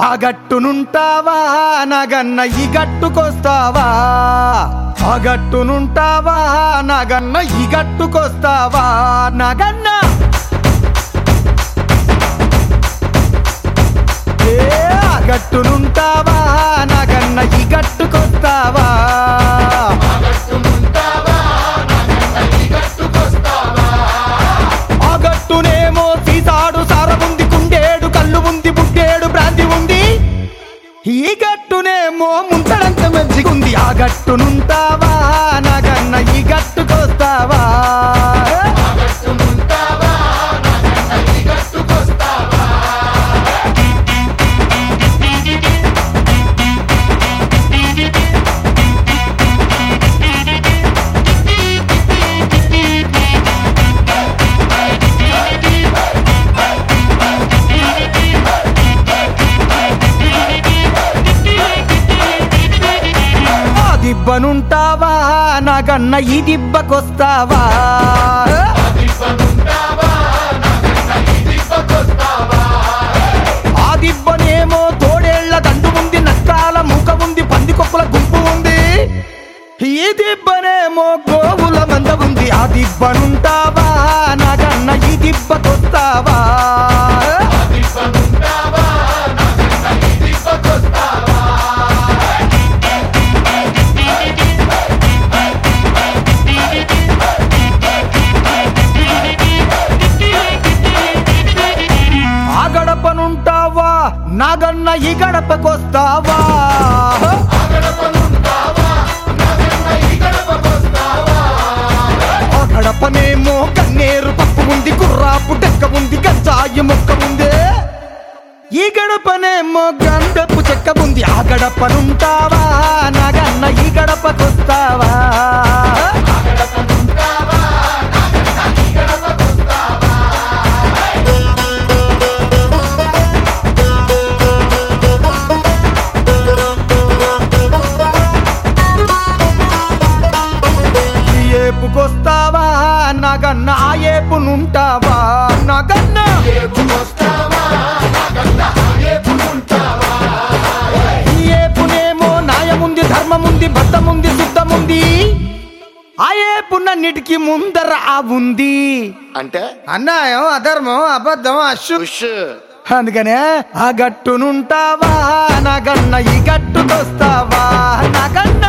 ఆ గట్టునుంటావా? నగన్న ఈ గట్టుకొస్తావా? ఆ గట్టునుంటావా? నగన్న ఈ గట్టుకొస్తావా? నగన్న! ఏ ఆ గట్టునుంటావా? నగన్న ఈ గట్టుకొస్తావా? గట్టునేమో ముంతడంత మంచిగుంది ఆ గట్టును దిబ్బనుంటావా నాగన్న ఈ దిబ్బకొస్తావా ఆ దిబ్బనేమో తోడేళ్ళ దండు ఉంది నష్టాల ముఖ ఉంది పందికొక్కుల గుంపు ఉంది. ఈ దిబ్బనేమో గోవుల మంద ఉంది ఆ దిబ్బనుంటావా? నాగన్న ఈ దిబ్బకొస్తావా గడపకొస్తావా? గడపనేమో కన్నేరు పప్పు ఉంది కుర్రాపు డెక్క ఉంది గంజాయి మొక్క ఉంది. ఈ గడపనేమో గంధపు చెక్క ఉంది ఆ గడపనుంటావా? ఏపుకొస్తావా నగన్న ఆ ఏపునుంటావా? నగన్న ఈ ఏపునేమో న్యాయముంది ధర్మముంది బద్దముంది శుద్ధముంది ఆ ఏపునన్నిటికీ ముందర ఆ ఉంది. అంటే? అన్యాయం అధర్మం అబద్ధం అశు. అందుకనే ఆ గట్టునుంటావా? నగన్న ఈ గట్టుకొస్తావా? నగన్న